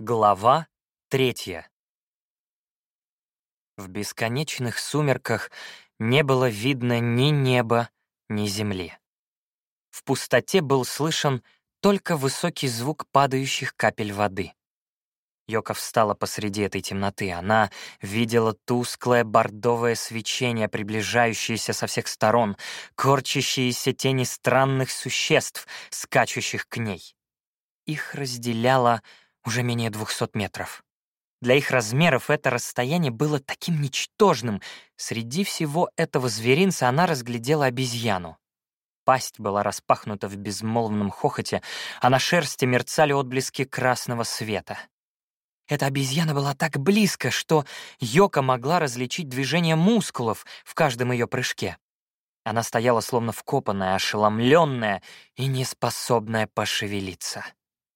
Глава третья. В бесконечных сумерках не было видно ни неба, ни земли. В пустоте был слышен только высокий звук падающих капель воды. Йока встала посреди этой темноты. Она видела тусклое бордовое свечение, приближающееся со всех сторон, корчащиеся тени странных существ, скачущих к ней. Их разделяло уже менее 200 метров. Для их размеров это расстояние было таким ничтожным. Среди всего этого зверинца она разглядела обезьяну. Пасть была распахнута в безмолвном хохоте, а на шерсти мерцали отблески красного света. Эта обезьяна была так близко, что Йока могла различить движение мускулов в каждом ее прыжке. Она стояла словно вкопанная, ошеломленная и неспособная пошевелиться.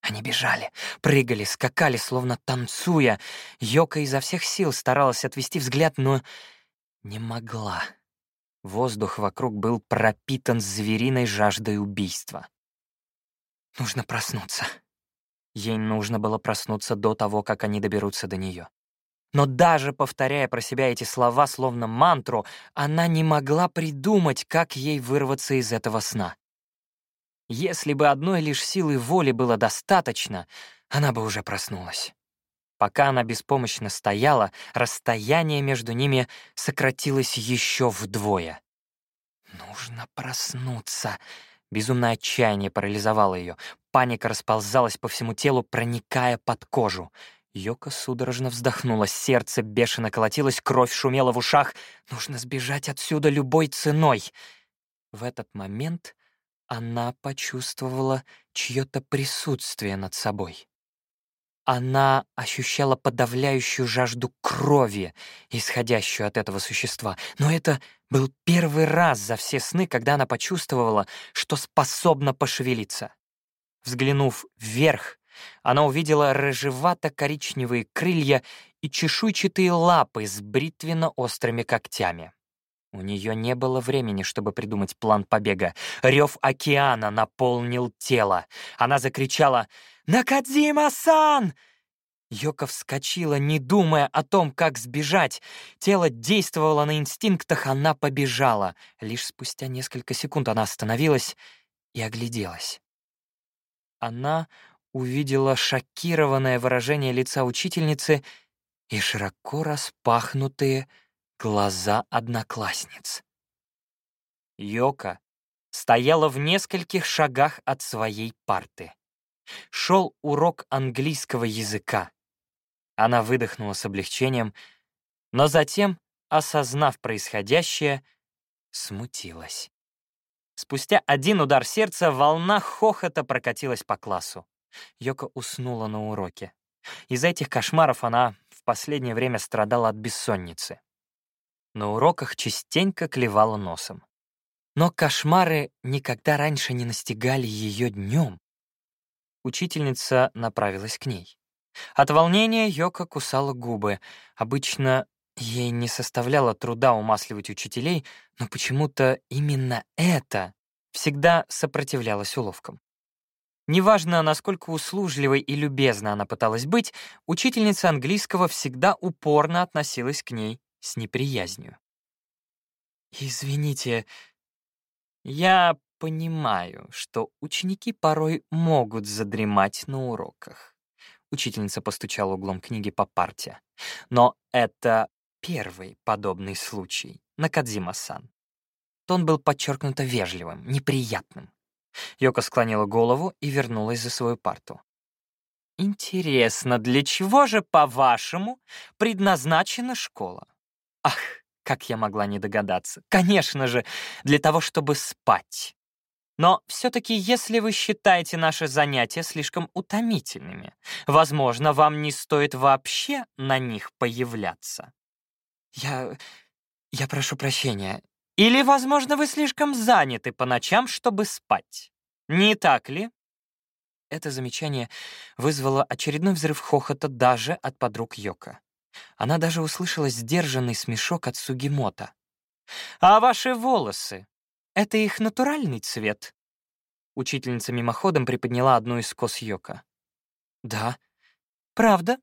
Они бежали, прыгали, скакали, словно танцуя. Йока изо всех сил старалась отвести взгляд, но не могла. Воздух вокруг был пропитан звериной жаждой убийства. Нужно проснуться. Ей нужно было проснуться до того, как они доберутся до нее. Но даже повторяя про себя эти слова, словно мантру, она не могла придумать, как ей вырваться из этого сна. Если бы одной лишь силы воли было достаточно, она бы уже проснулась. Пока она беспомощно стояла, расстояние между ними сократилось еще вдвое. «Нужно проснуться!» Безумное отчаяние парализовало ее. Паника расползалась по всему телу, проникая под кожу. Йока судорожно вздохнула, сердце бешено колотилось, кровь шумела в ушах. «Нужно сбежать отсюда любой ценой!» В этот момент она почувствовала чье-то присутствие над собой. Она ощущала подавляющую жажду крови, исходящую от этого существа. Но это был первый раз за все сны, когда она почувствовала, что способна пошевелиться. Взглянув вверх, она увидела рыжевато-коричневые крылья и чешуйчатые лапы с бритвенно-острыми когтями. У нее не было времени, чтобы придумать план побега. Рев океана наполнил тело. Она закричала «Накадзима-сан!» Йока вскочила, не думая о том, как сбежать. Тело действовало на инстинктах, она побежала. Лишь спустя несколько секунд она остановилась и огляделась. Она увидела шокированное выражение лица учительницы и широко распахнутые глаза одноклассниц. Йока стояла в нескольких шагах от своей парты. Шел урок английского языка. Она выдохнула с облегчением, но затем, осознав происходящее, смутилась. Спустя один удар сердца волна хохота прокатилась по классу. Йока уснула на уроке. Из-за этих кошмаров она в последнее время страдала от бессонницы. На уроках частенько клевала носом. Но кошмары никогда раньше не настигали ее днем. Учительница направилась к ней. От волнения Йока кусала губы. Обычно ей не составляло труда умасливать учителей, но почему-то именно это всегда сопротивлялось уловкам. Неважно, насколько услужливой и любезно она пыталась быть, учительница английского всегда упорно относилась к ней с неприязнью. «Извините, я понимаю, что ученики порой могут задремать на уроках». Учительница постучала углом книги по парте. «Но это первый подобный случай, Накадзима-сан». Тон был подчеркнуто вежливым, неприятным. Йока склонила голову и вернулась за свою парту. «Интересно, для чего же, по-вашему, предназначена школа? Ах, как я могла не догадаться. Конечно же, для того, чтобы спать. Но все-таки, если вы считаете наши занятия слишком утомительными, возможно, вам не стоит вообще на них появляться. Я... я прошу прощения. Или, возможно, вы слишком заняты по ночам, чтобы спать. Не так ли? Это замечание вызвало очередной взрыв хохота даже от подруг Йока. Она даже услышала сдержанный смешок от Сугимота. «А ваши волосы? Это их натуральный цвет?» Учительница мимоходом приподняла одну из кос Йока. «Да, «Правда?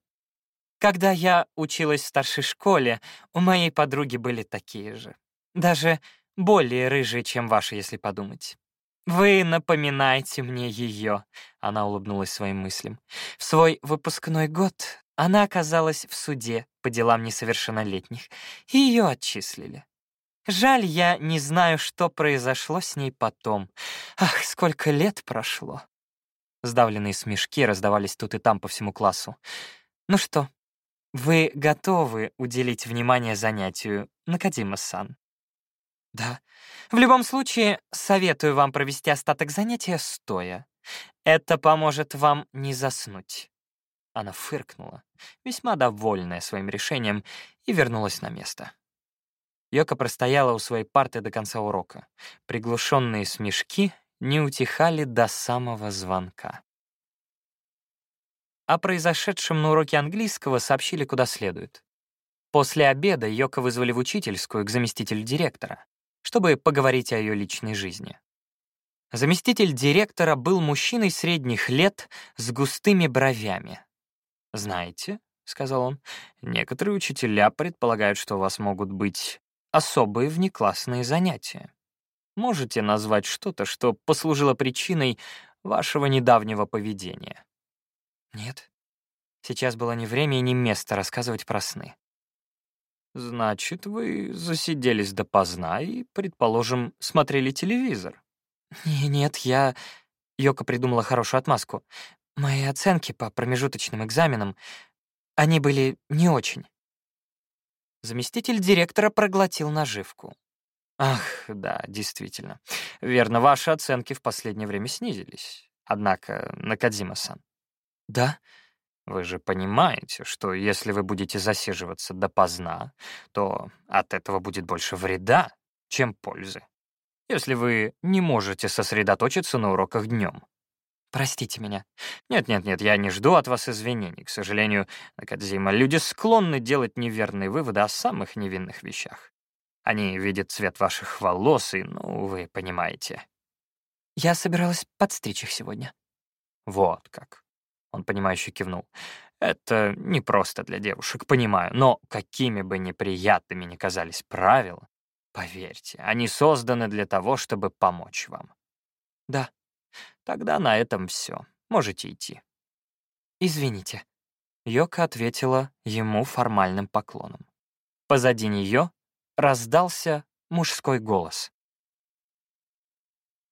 Когда я училась в старшей школе, у моей подруги были такие же. Даже более рыжие, чем ваши, если подумать. «Вы напоминаете мне ее», — она улыбнулась своим мыслям. «В свой выпускной год она оказалась в суде по делам несовершеннолетних, и ее отчислили. Жаль, я не знаю, что произошло с ней потом. Ах, сколько лет прошло!» Сдавленные смешки раздавались тут и там по всему классу. «Ну что, вы готовы уделить внимание занятию, Накадима-сан?» «Да. В любом случае, советую вам провести остаток занятия стоя. Это поможет вам не заснуть». Она фыркнула, весьма довольная своим решением, и вернулась на место. Йока простояла у своей парты до конца урока. Приглушенные смешки не утихали до самого звонка. О произошедшем на уроке английского сообщили куда следует. После обеда Йока вызвали в учительскую к заместителю директора чтобы поговорить о ее личной жизни. Заместитель директора был мужчиной средних лет с густыми бровями. «Знаете», — сказал он, — «некоторые учителя предполагают, что у вас могут быть особые внеклассные занятия. Можете назвать что-то, что послужило причиной вашего недавнего поведения?» «Нет. Сейчас было не время и не место рассказывать про сны. Значит, вы засиделись допоздна и, предположим, смотрели телевизор. Не, нет, я... Йока придумала хорошую отмазку. Мои оценки по промежуточным экзаменам, они были не очень. Заместитель директора проглотил наживку. Ах, да, действительно. Верно, ваши оценки в последнее время снизились. Однако, Накадзима-сан. Да, вы же понимаете, что если вы будете засиживаться допоздна, то от этого будет больше вреда, чем пользы. Если вы не можете сосредоточиться на уроках днем. Простите меня. Нет-нет-нет, я не жду от вас извинений. К сожалению, Накадзима, люди склонны делать неверные выводы о самых невинных вещах. Они видят цвет ваших волос и, ну, вы понимаете. Я собиралась подстричь их сегодня. Вот как. Он, понимающе кивнул. «Это не просто для девушек, понимаю, но какими бы неприятными ни казались правила, поверьте, они созданы для того, чтобы помочь вам». «Да, тогда на этом все. Можете идти». «Извините». Йока ответила ему формальным поклоном. Позади нее раздался мужской голос.